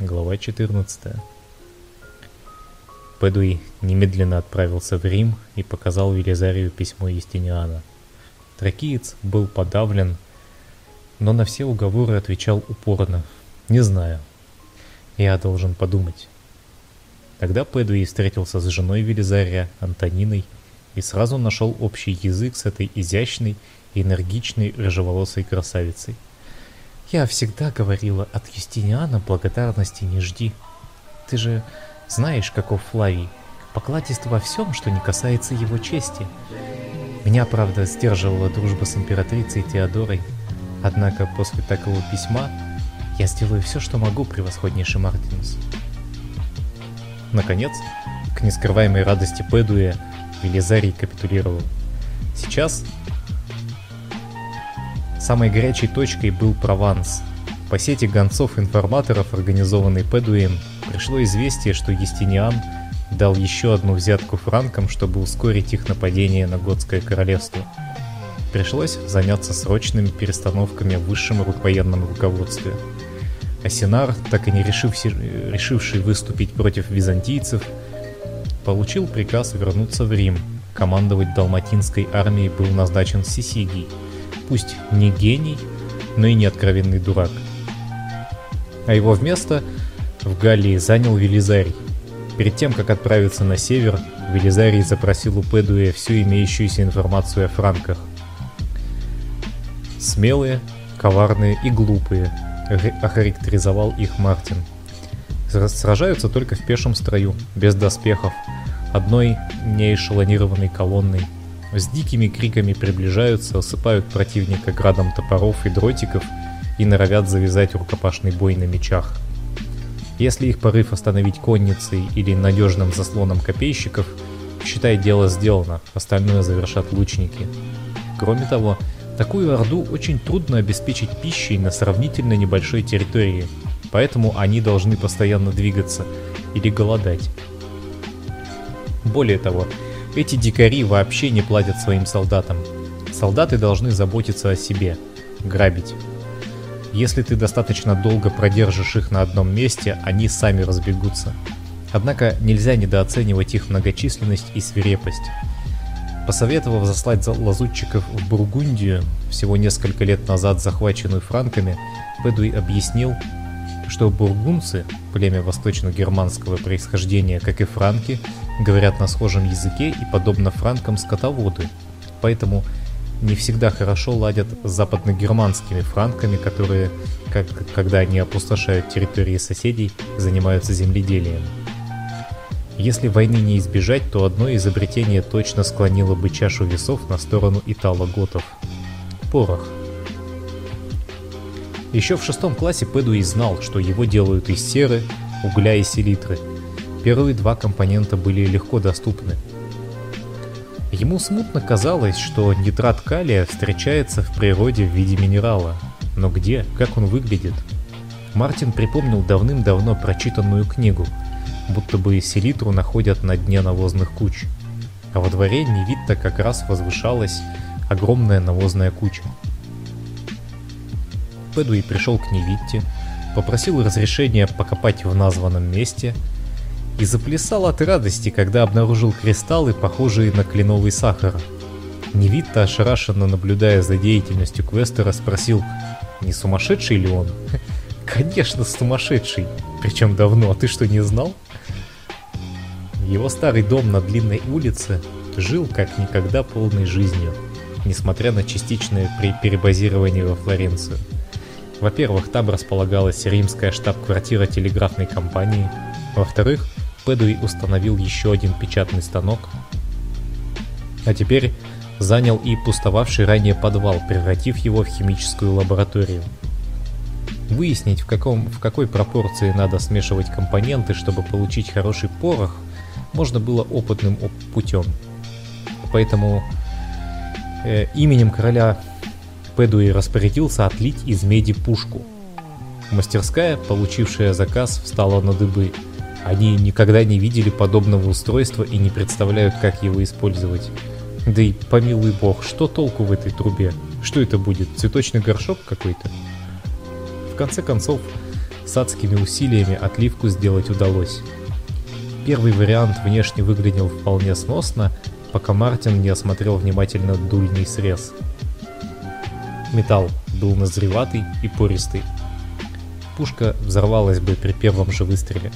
Глава 14. Пэдуи немедленно отправился в Рим и показал Велизарию письмо Естиниана. Тракиец был подавлен, но на все уговоры отвечал упорно. «Не знаю. Я должен подумать». Тогда Пэдуи встретился с женой Велизария, Антониной, и сразу нашел общий язык с этой изящной и энергичной рыжеволосой красавицей. Я всегда говорила, от Юстиниана благодарности не жди. Ты же знаешь, каков Флавий. Покладист во всем, что не касается его чести. Меня, правда, сдерживала дружба с императрицей Теодорой. Однако после такого письма я сделаю все, что могу, превосходнейший Мартинус. Наконец, к нескрываемой радости Пэдуя, Велизарий капитулировал. Сейчас Самой горячей точкой был Прованс. По сети гонцов-информаторов, организованной Пэдуем, пришло известие, что Естиниан дал еще одну взятку франкам, чтобы ускорить их нападение на Готское королевство. Пришлось заняться срочными перестановками в высшем военном руководстве. Асинар, так и не решивший, решивший выступить против византийцев, получил приказ вернуться в Рим. Командовать далматинской армией был назначен Сисигий – пусть не гений, но и не откровенный дурак. А его вместо в Галлии занял Велизарий. Перед тем, как отправиться на север, Велизарий запросил у Пэдуя всю имеющуюся информацию о франках. Смелые, коварные и глупые, охарактеризовал их Мартин. Сражаются только в пешем строю, без доспехов, одной неэшелонированной колонной – с дикими криками приближаются, осыпают противника градом топоров и дротиков и норовят завязать рукопашный бой на мечах. Если их порыв остановить конницей или надежным заслоном копейщиков, считай дело сделано, остальное завершат лучники. Кроме того, такую орду очень трудно обеспечить пищей на сравнительно небольшой территории, поэтому они должны постоянно двигаться или голодать. Более того, эти дикари вообще не платят своим солдатам. Солдаты должны заботиться о себе, грабить. Если ты достаточно долго продержишь их на одном месте, они сами разбегутся. Однако нельзя недооценивать их многочисленность и свирепость. Посоветовав заслать лазутчиков в Бургундию, всего несколько лет назад захваченную франками, Бедуй объяснил, что бургунцы, племя восточно-германского происхождения, как и франки, говорят на схожем языке и, подобно франкам, скотоводы. Поэтому не всегда хорошо ладят с западно-германскими франками, которые, как, когда они опустошают территории соседей, занимаются земледелием. Если войны не избежать, то одно изобретение точно склонило бы чашу весов на сторону итало-готов. Порох. Еще в шестом классе Пэдуи знал, что его делают из серы, угля и селитры. Первые два компонента были легко доступны. Ему смутно казалось, что нитрат калия встречается в природе в виде минерала. Но где? Как он выглядит? Мартин припомнил давным-давно прочитанную книгу, будто бы селитру находят на дне навозных куч. А во дворе Невитта как раз возвышалась огромная навозная куча. Пэдуи пришел к Невитте, попросил разрешения покопать в названном месте и заплясал от радости, когда обнаружил кристаллы, похожие на кленовый сахар. Невитта, ошарашенно наблюдая за деятельностью Квестера, спросил, не сумасшедший ли он? Конечно, сумасшедший. Причем давно, а ты что, не знал? Его старый дом на длинной улице жил как никогда полной жизнью, несмотря на частичное перебазирование во Флоренцию. Во-первых, там располагалась римская штаб-квартира телеграфной компании. Во-вторых, Пэдуи установил еще один печатный станок. А теперь занял и пустовавший ранее подвал, превратив его в химическую лабораторию. Выяснить, в, каком, в какой пропорции надо смешивать компоненты, чтобы получить хороший порох, можно было опытным путем. Поэтому э, именем короля Пэдуи распорядился отлить из меди пушку. Мастерская, получившая заказ, встала на дыбы. Они никогда не видели подобного устройства и не представляют, как его использовать. Да и помилуй бог, что толку в этой трубе? Что это будет, цветочный горшок какой-то? В конце концов, С адскими усилиями отливку сделать удалось. Первый вариант внешне выглядел вполне сносно, пока Мартин не осмотрел внимательно дульный срез. Металл был назреватый и пористый. Пушка взорвалась бы при первом же выстреле.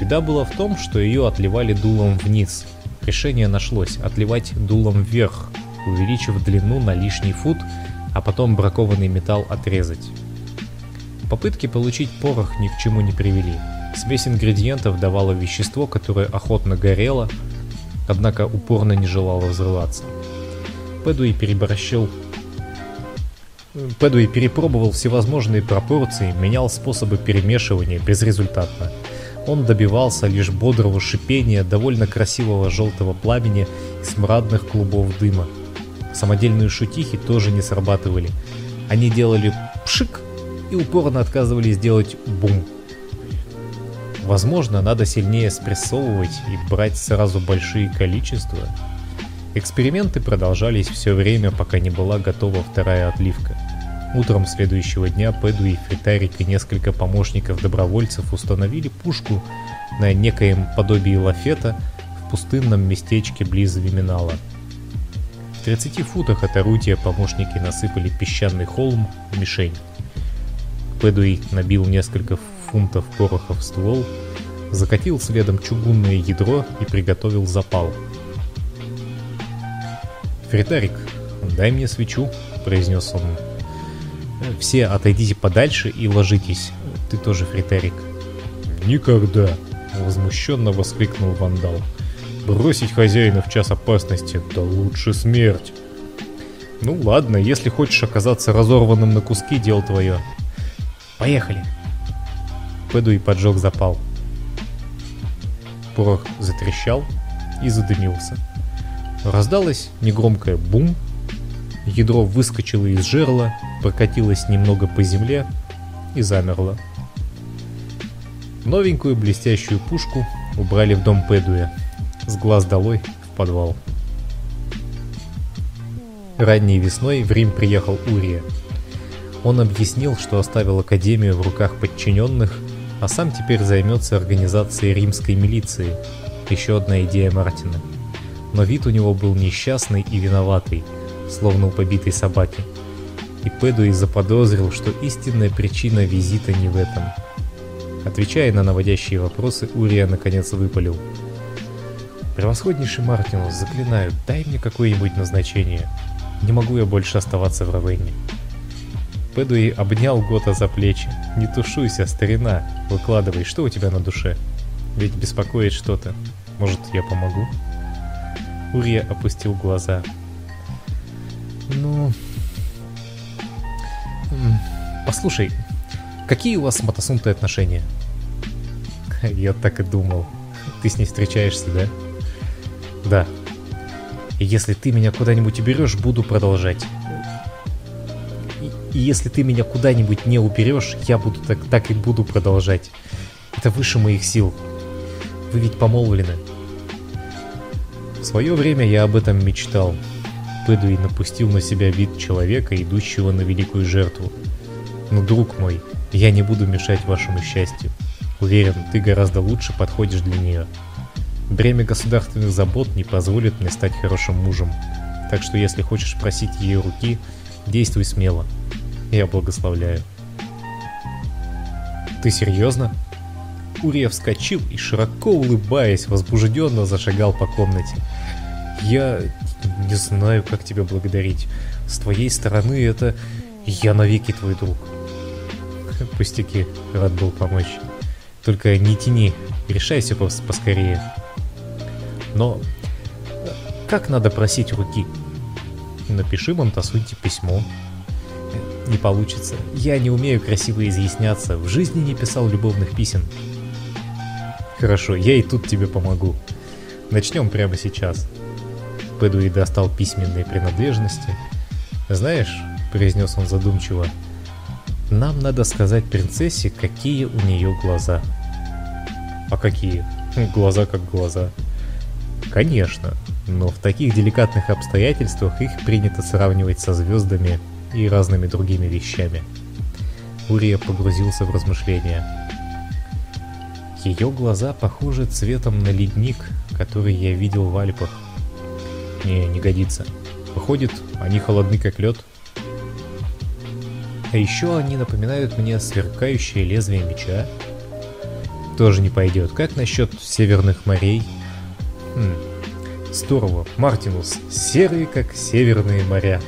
Беда была в том, что ее отливали дулом вниз. Решение нашлось – отливать дулом вверх, увеличив длину на лишний фут, а потом бракованный металл отрезать. Попытки получить порох ни к чему не привели. Смесь ингредиентов давала вещество, которое охотно горело, однако упорно не желало взрываться. Пэдуи переборщил Пэдуи перепробовал всевозможные пропорции, менял способы перемешивания безрезультатно. Он добивался лишь бодрого шипения, довольно красивого желтого пламени и смрадных клубов дыма. Самодельные шутихи тоже не срабатывали. Они делали пшик и упорно отказывались делать бум. Возможно, надо сильнее спрессовывать и брать сразу большие количества. Эксперименты продолжались все время, пока не была готова вторая отливка. Утром следующего дня Пэдуи, Фритарик и несколько помощников-добровольцев установили пушку на некоем подобии лафета в пустынном местечке близ Виминала. В 30 футах от орудия помощники насыпали песчаный холм в мишень. Пэдуи набил несколько фунтов пороха в ствол, закатил следом чугунное ядро и приготовил запал. «Фритарик, дай мне свечу», — произнес он все отойдите подальше и ложитесь. Ты тоже, Фритерик. Никогда! Возмущенно воскликнул вандал. Бросить хозяина в час опасности, да лучше смерть. Ну ладно, если хочешь оказаться разорванным на куски, дело твое. Поехали. Пэду и поджег запал. Порох затрещал и задымился. Раздалось негромкое бум, ядро выскочило из жерла прокатилась немного по земле и замерла. Новенькую блестящую пушку убрали в дом Пэдуя, с глаз долой в подвал. Ранней весной в Рим приехал Урия. Он объяснил, что оставил Академию в руках подчиненных, а сам теперь займется организацией римской милиции. Еще одна идея Мартина. Но вид у него был несчастный и виноватый, словно у побитой собаки – и Пэдуи заподозрил, что истинная причина визита не в этом. Отвечая на наводящие вопросы, Урия наконец выпалил. «Превосходнейший Мартинус, заклинаю, дай мне какое-нибудь назначение. Не могу я больше оставаться в Равенне». Пэдуи обнял Гота за плечи. «Не тушуйся, старина, выкладывай, что у тебя на душе? Ведь беспокоит что-то. Может, я помогу?» Урия опустил глаза. «Ну, Послушай, какие у вас с Матасунтой отношения? Я так и думал. Ты с ней встречаешься, да? Да. И если ты меня куда-нибудь уберешь, буду продолжать. И, и если ты меня куда-нибудь не уберешь, я буду так, так и буду продолжать. Это выше моих сил. Вы ведь помолвлены. В свое время я об этом мечтал. Пэдуи напустил на себя вид человека, идущего на великую жертву. Но, друг мой, я не буду мешать вашему счастью. Уверен, ты гораздо лучше подходишь для нее. Бремя государственных забот не позволит мне стать хорошим мужем. Так что если хочешь просить ее руки, действуй смело. Я благословляю. Ты серьезно? Урия вскочил и, широко улыбаясь, возбужденно зашагал по комнате. Я не знаю, как тебя благодарить. С твоей стороны это... Я навеки твой друг. Пустяки, рад был помочь. Только не тяни, решайся пос поскорее. Но как надо просить руки? Напиши Монтасунте письмо. Не получится. Я не умею красиво изъясняться. В жизни не писал любовных писем. Хорошо, я и тут тебе помогу. Начнем прямо сейчас. Пэдуи достал письменные принадлежности. «Знаешь», — произнес он задумчиво, — «нам надо сказать принцессе, какие у нее глаза». «А какие?» «Глаза как глаза». «Конечно, но в таких деликатных обстоятельствах их принято сравнивать со звездами и разными другими вещами. Урия погрузился в размышления. Ее глаза похожи цветом на ледник, который я видел в Альпах. Не, не годится. Выходит, они холодны как лед. А еще они напоминают мне сверкающее лезвие меча. Тоже не пойдет. Как насчет северных морей? Хм, здорово. Мартинус. Серые, как северные моря.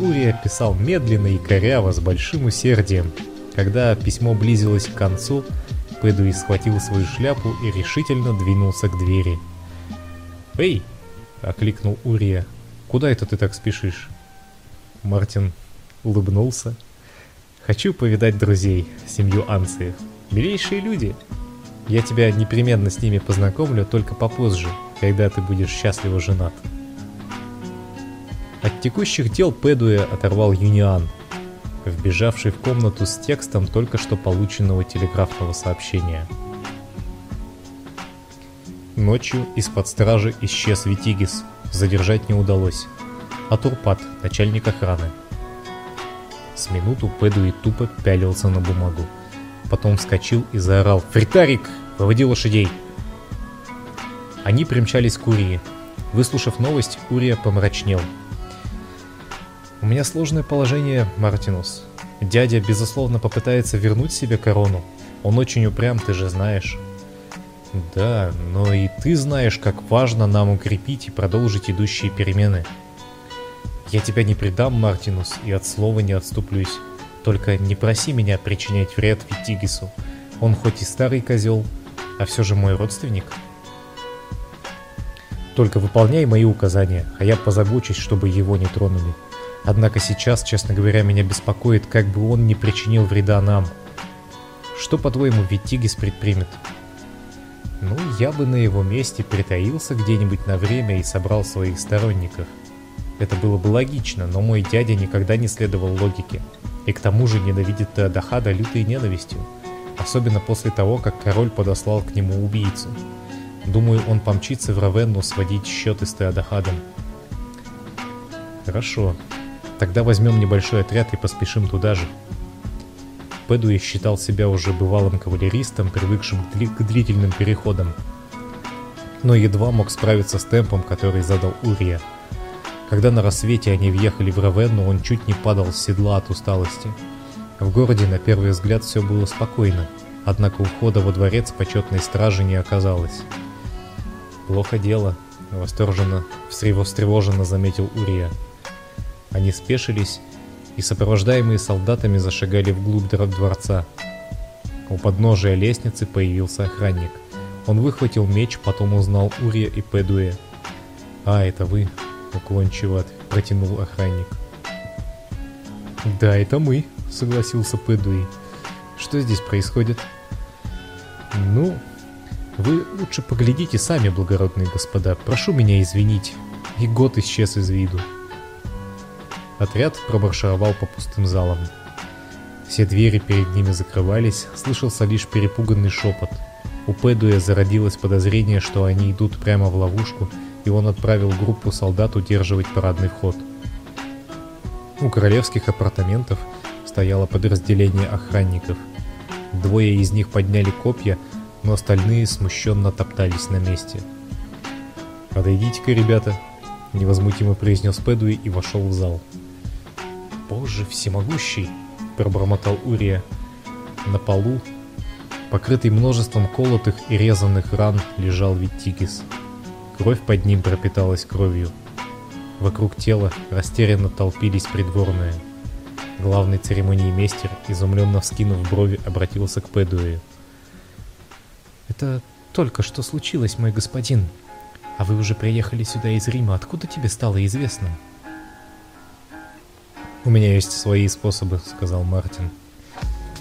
Урия писал медленно и коряво, с большим усердием. Когда письмо близилось к концу, Пэдуи схватил свою шляпу и решительно двинулся к двери. «Эй!» — окликнул Урия. «Куда это ты так спешишь?» Мартин улыбнулся. «Хочу повидать друзей, семью Анциев. Милейшие люди. Я тебя непременно с ними познакомлю, только попозже, когда ты будешь счастливо женат». От текущих дел Пэдуя оторвал Юниан, вбежавший в комнату с текстом только что полученного телеграфного сообщения. Ночью из-под стражи исчез Витигис, задержать не удалось. А Турпат, начальник охраны. С минуту Пэдуи тупо пялился на бумагу. Потом вскочил и заорал «Фритарик! Выводи лошадей!» Они примчались к Урии. Выслушав новость, Урия помрачнел – у меня сложное положение, Мартинус. Дядя, безусловно, попытается вернуть себе корону. Он очень упрям, ты же знаешь. Да, но и ты знаешь, как важно нам укрепить и продолжить идущие перемены. Я тебя не предам, Мартинус, и от слова не отступлюсь. Только не проси меня причинять вред Витигису. Он хоть и старый козел, а все же мой родственник. Только выполняй мои указания, а я позабочусь, чтобы его не тронули. Однако сейчас, честно говоря, меня беспокоит, как бы он не причинил вреда нам. Что, по-твоему, Витигис предпримет? Ну, я бы на его месте притаился где-нибудь на время и собрал своих сторонников. Это было бы логично, но мой дядя никогда не следовал логике. И к тому же ненавидит Теодахада лютой ненавистью. Особенно после того, как король подослал к нему убийцу. Думаю, он помчится в Равенну сводить счеты с Теодахадом. Хорошо, Тогда возьмем небольшой отряд и поспешим туда же. Пэдуи считал себя уже бывалым кавалеристом, привыкшим к, дли- к длительным переходам. Но едва мог справиться с темпом, который задал Урия. Когда на рассвете они въехали в Равенну, он чуть не падал с седла от усталости. В городе на первый взгляд все было спокойно, однако у входа во дворец почетной стражи не оказалось. «Плохо дело», — восторженно, встревоженно заметил Урия. Они спешились и, сопровождаемые солдатами, зашагали вглубь дворца. У подножия лестницы появился охранник. Он выхватил меч, потом узнал Урия и Педуэ. «А, это вы», — уклончиво протянул охранник. «Да, это мы», — согласился Педуи. «Что здесь происходит?» «Ну, вы лучше поглядите сами, благородные господа. Прошу меня извинить». И год исчез из виду. Отряд промаршировал по пустым залам. Все двери перед ними закрывались, слышался лишь перепуганный шепот. У Пэдуя зародилось подозрение, что они идут прямо в ловушку, и он отправил группу солдат удерживать парадный вход. У королевских апартаментов стояло подразделение охранников. Двое из них подняли копья, но остальные смущенно топтались на месте. «Подойдите-ка, ребята», — невозмутимо произнес Пэдуи и вошел в зал. «Боже всемогущий!» – пробормотал Урия. На полу, покрытый множеством колотых и резанных ран, лежал Виттигис. Кровь под ним пропиталась кровью. Вокруг тела растерянно толпились придворные. Главный церемонии мейстер, изумленно вскинув брови, обратился к Пэдуэю. «Это только что случилось, мой господин. А вы уже приехали сюда из Рима. Откуда тебе стало известно?» «У меня есть свои способы», — сказал Мартин.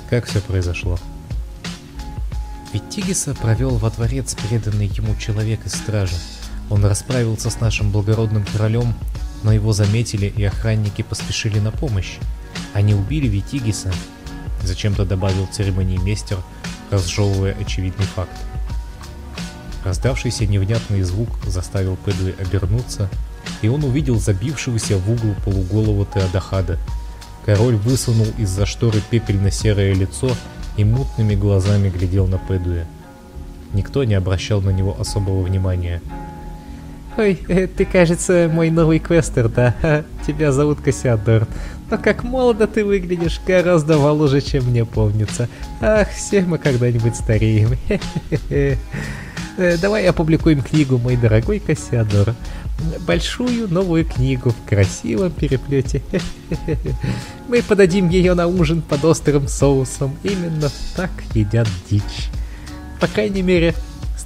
«Как все произошло?» Ведь Тигиса провел во дворец преданный ему человек из стражи. Он расправился с нашим благородным королем, но его заметили и охранники поспешили на помощь. Они убили Витигиса, зачем-то добавил церемонии мастер, разжевывая очевидный факт. Раздавшийся невнятный звук заставил Пэдуи обернуться и он увидел забившегося в угол полуголого Теодахада. Король высунул из-за шторы пепельно-серое лицо и мутными глазами глядел на Пэдуя. Никто не обращал на него особого внимания. «Ой, э, ты, кажется, мой новый квестер, да? Тебя зовут Кассиадор. Но как молодо ты выглядишь, гораздо моложе, чем мне помнится. Ах, все мы когда-нибудь стареем. Э, давай опубликуем книгу, мой дорогой Кассиадор. Большую новую книгу в красивом переплете. Мы подадим ее на ужин под острым соусом. Именно так едят дичь. По крайней мере,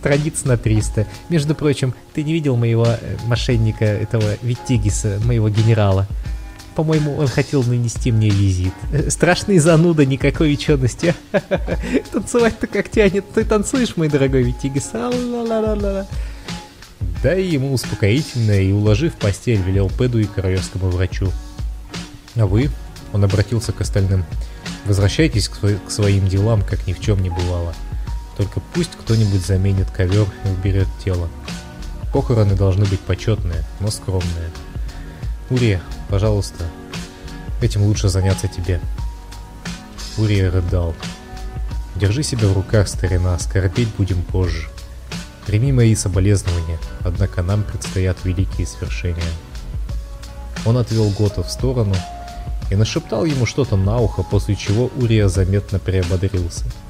страниц на 300. Между прочим, ты не видел моего э, мошенника, этого Виттигиса, моего генерала? По-моему, он хотел нанести мне визит. Страшный зануда, никакой учености. Танцевать-то как тянет. Ты танцуешь, мой дорогой Витигис? Дай ему успокоительное и, уложив в постель, велел Педу и королевскому врачу. А вы, он обратился к остальным, возвращайтесь к своим делам, как ни в чем не бывало. Только пусть кто-нибудь заменит ковер и уберет тело. Похороны должны быть почетные, но скромные. Урия, пожалуйста, этим лучше заняться тебе. Урия рыдал. Держи себя в руках, старина, скорбеть будем позже. Прими мои соболезнования, однако нам предстоят великие свершения. Он отвел Гота в сторону и нашептал ему что-то на ухо, после чего Урия заметно приободрился –